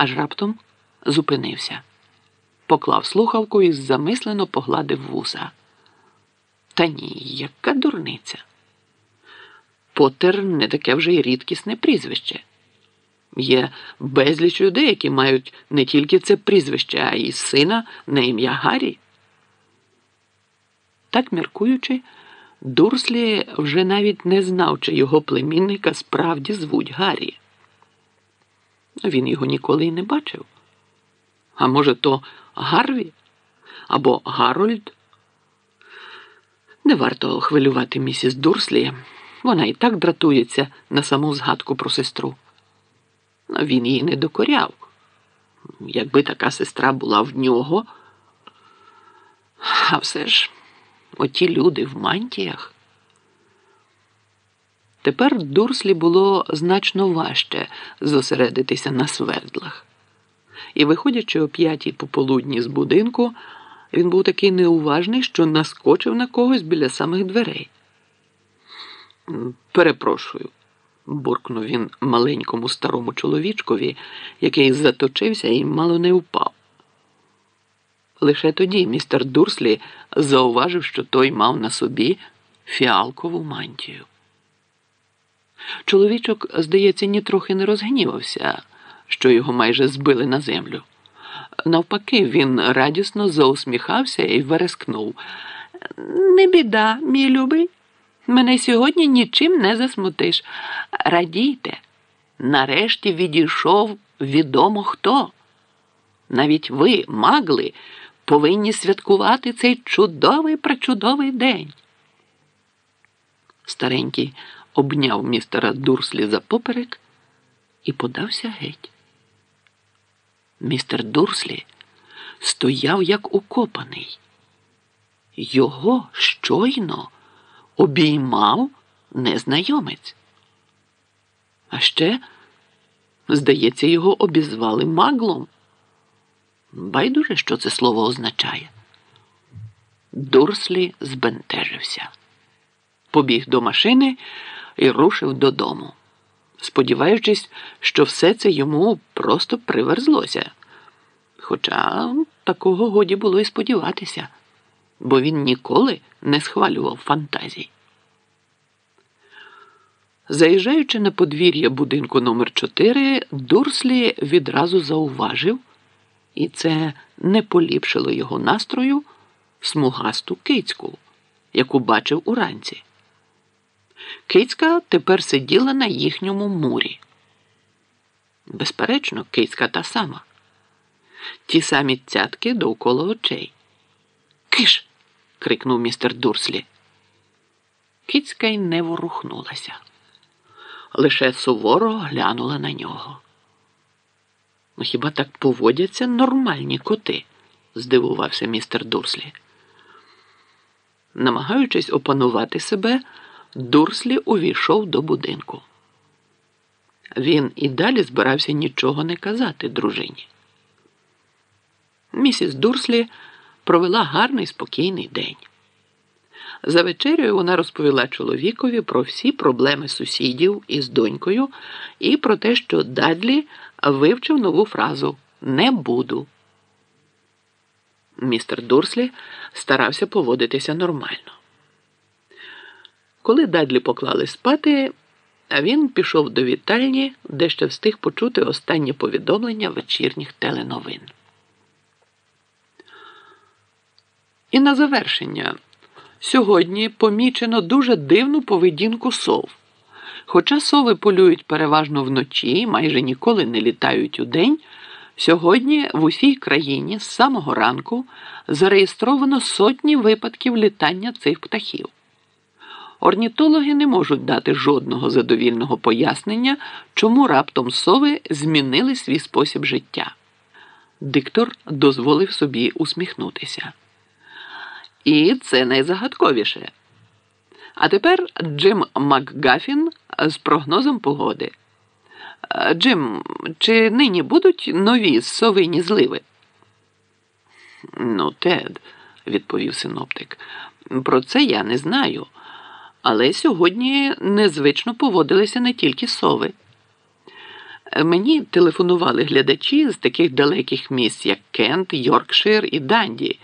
аж раптом зупинився, поклав слухавку і замислено погладив вуса. Та ні, яка дурниця. Потер не таке вже й рідкісне прізвище. Є безліч людей, які мають не тільки це прізвище, а й сина на ім'я Гаррі. Так міркуючи, Дурслі вже навіть не знав, чи його племінника справді звуть Гаррі. Він його ніколи й не бачив. А може, то Гарві або Гарольд? Не варто хвилювати місіс Дурслі. Вона і так дратується на саму згадку про сестру. Він її не докоряв. Якби така сестра була в нього. А все ж, оті люди в мантіях. Тепер Дурслі було значно важче зосередитися на свердлах. І, виходячи о п'ятій пополудні з будинку, він був такий неуважний, що наскочив на когось біля самих дверей. Перепрошую, буркнув він маленькому старому чоловічкові, який заточився і мало не впав. Лише тоді містер Дурслі зауважив, що той мав на собі фіалкову мантію. Чоловічок, здається, нітрохи не розгнівався, що його майже збили на землю. Навпаки, він радісно заусміхався і верескнув. Не біда, мій любий. Мене сьогодні нічим не засмутиш. Радійте, нарешті відійшов відомо хто. Навіть ви, магли, повинні святкувати цей чудовий пречудовий день. Старенький обняв містера Дурслі за поперек і подався геть. Містер Дурслі стояв як укопаний. Його щойно обіймав незнайомець. А ще, здається, його обізвали маглом. Байдуже, що це слово означає. Дурслі збентежився, побіг до машини і рушив додому, сподіваючись, що все це йому просто приверзлося. Хоча такого годі було і сподіватися, бо він ніколи не схвалював фантазій. Заїжджаючи на подвір'я будинку номер 4 Дурслі відразу зауважив, і це не поліпшило його настрою смугасту кицьку, яку бачив уранці. Кицька тепер сиділа на їхньому мурі. Безперечно, кицька та сама. Ті самі цятки довкола очей. Киш. крикнув містер Дурслі. Кицька й не ворухнулася, лише суворо глянула на нього. Ну, хіба так поводяться нормальні коти? здивувався містер Дурслі. Намагаючись опанувати себе, Дурслі увійшов до будинку. Він і далі збирався нічого не казати дружині. Місіс Дурслі провела гарний спокійний день. За вечерею вона розповіла чоловікові про всі проблеми сусідів із донькою і про те, що Дадлі вивчив нову фразу Не буду. Містер Дурслі старався поводитися нормально. Коли Дадлі поклали спати, він пішов до вітальні, де ще встиг почути останнє повідомлення вечірніх теленовин. І на завершення. Сьогодні помічено дуже дивну поведінку сов. Хоча сови полюють переважно вночі, майже ніколи не літають у день, сьогодні в усій країні з самого ранку зареєстровано сотні випадків літання цих птахів. Орнітологи не можуть дати жодного задовільного пояснення, чому раптом сови змінили свій спосіб життя. Диктор дозволив собі усміхнутися. І це найзагадковіше. А тепер Джим МакГафін з прогнозом погоди. Джим, чи нині будуть нові совині зливи? Ну, Тед, відповів синоптик, про це я не знаю. Але сьогодні незвично поводилися не тільки сови. Мені телефонували глядачі з таких далеких місць, як Кент, Йоркшир і Данді,